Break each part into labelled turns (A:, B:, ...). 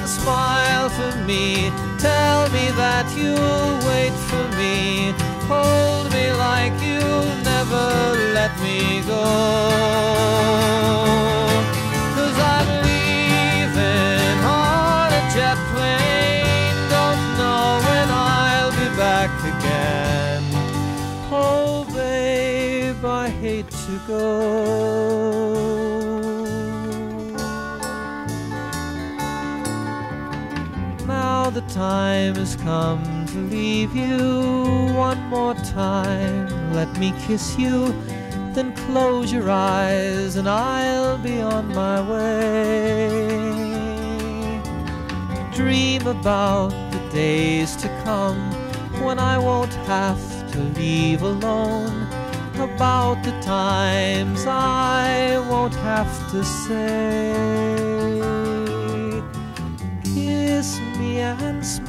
A: and smile for me. Tell me that you'll wait for me. Hold me like you'll never let me go. Cause I'm leaving on a jet plane. Don't know when I'll be back again. Oh, babe, I hate to go. The time has come to leave you one more time. Let me kiss you, then close your eyes, and I'll be on my way. Dream about the days to come when I won't have to leave alone. About the times I won't have to say.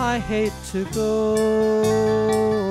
A: I hate to go.